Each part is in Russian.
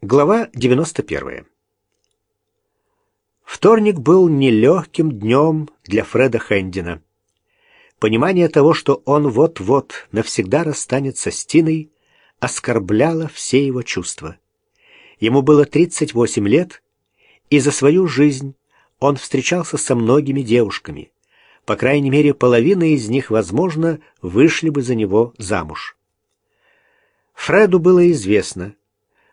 Глава 91. Вторник был нелегким днем для Фреда Хэндина. Понимание того, что он вот-вот навсегда расстанется с Тиной, оскорбляло все его чувства. Ему было 38 лет, и за свою жизнь он встречался со многими девушками. По крайней мере, половина из них, возможно, вышли бы за него замуж. Фреду было известно,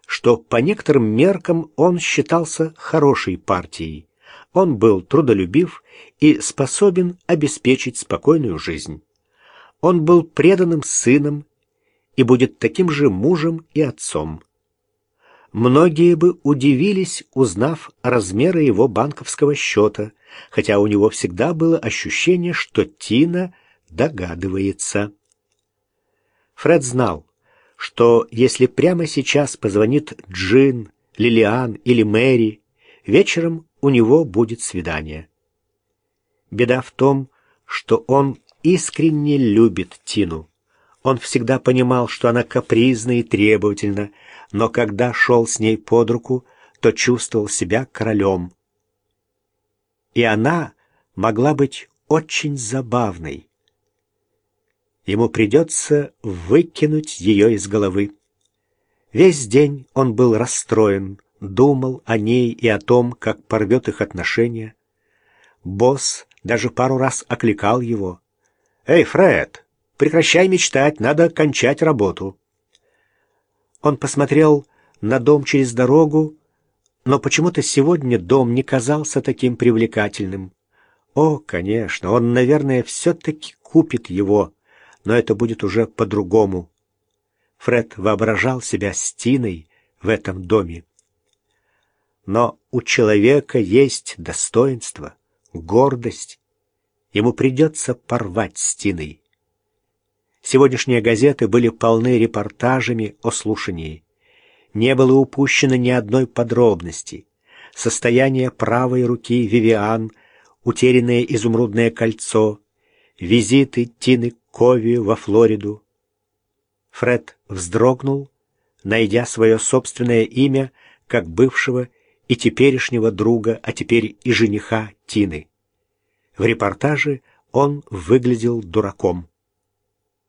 что по некоторым меркам он считался хорошей партией. Он был трудолюбив и способен обеспечить спокойную жизнь. Он был преданным сыном и будет таким же мужем и отцом. Многие бы удивились, узнав размеры его банковского счета, хотя у него всегда было ощущение, что Тина догадывается. Фред знал, что если прямо сейчас позвонит Джин, Лилиан или Мэри, вечером у него будет свидание. Беда в том, что он искренне любит Тину. Он всегда понимал, что она капризна и требовательна, но когда шел с ней под руку, то чувствовал себя королем. И она могла быть очень забавной. Ему придется выкинуть ее из головы. Весь день он был расстроен, думал о ней и о том, как порвет их отношения. Босс даже пару раз окликал его. «Эй, Фред, прекращай мечтать, надо кончать работу». Он посмотрел на дом через дорогу, но почему-то сегодня дом не казался таким привлекательным. О, конечно, он, наверное, все-таки купит его но это будет уже по-другому. Фред воображал себя Стиной в этом доме. Но у человека есть достоинство, гордость. Ему придется порвать Стиной. Сегодняшние газеты были полны репортажами о слушании. Не было упущено ни одной подробности. Состояние правой руки Вивиан, утерянное изумрудное кольцо, визиты Тины Кови во Флориду. Фред вздрогнул, найдя свое собственное имя как бывшего и теперешнего друга, а теперь и жениха Тины. В репортаже он выглядел дураком.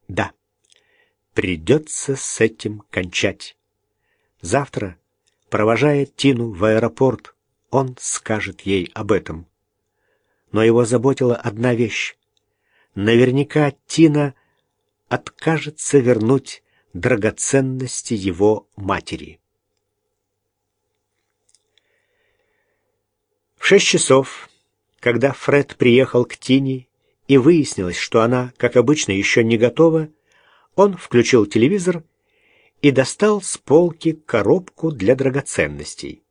Да, придется с этим кончать. Завтра, провожая Тину в аэропорт, он скажет ей об этом. Но его заботила одна вещь. Наверняка Тина откажется вернуть драгоценности его матери. В шесть часов, когда Фред приехал к Тине и выяснилось, что она, как обычно, еще не готова, он включил телевизор и достал с полки коробку для драгоценностей.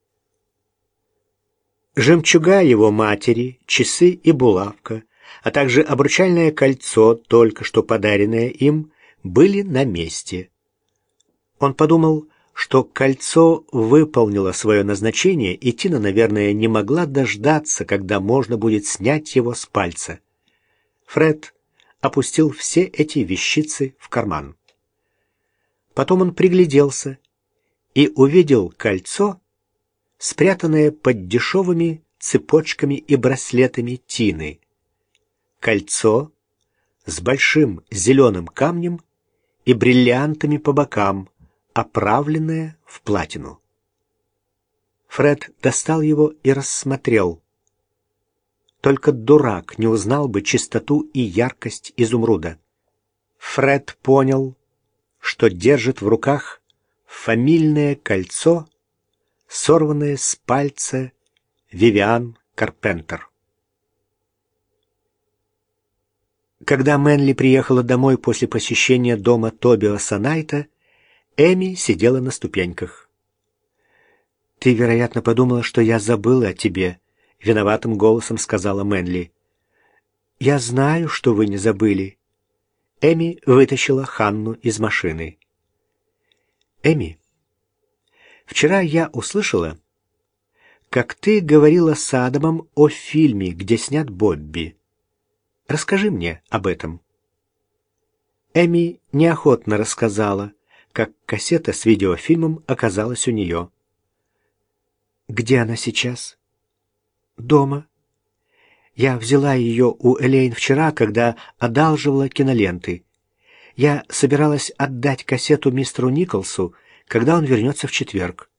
Жемчуга его матери, часы и булавка — а также обручальное кольцо, только что подаренное им, были на месте. Он подумал, что кольцо выполнило свое назначение, и Тина, наверное, не могла дождаться, когда можно будет снять его с пальца. Фред опустил все эти вещицы в карман. Потом он пригляделся и увидел кольцо, спрятанное под дешевыми цепочками и браслетами Тины кольцо с большим зеленым камнем и бриллиантами по бокам, оправленное в платину. Фред достал его и рассмотрел. Только дурак не узнал бы чистоту и яркость изумруда. Фред понял, что держит в руках фамильное кольцо, сорванное с пальца Вивиан Карпентер. Когда Мэнли приехала домой после посещения дома Тобио Санайта, Эми сидела на ступеньках. «Ты, вероятно, подумала, что я забыла о тебе», — виноватым голосом сказала Мэнли. «Я знаю, что вы не забыли». Эми вытащила Ханну из машины. «Эми, вчера я услышала, как ты говорила с Адамом о фильме, где снят Бобби. Расскажи мне об этом». Эми неохотно рассказала, как кассета с видеофильмом оказалась у нее. Где она сейчас? Дома. Я взяла ее у Элейн вчера, когда одалживала киноленты. Я собиралась отдать кассету мистеру Николсу, когда он вернется в четверг.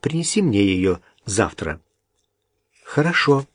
Принеси мне ее завтра. Хорошо.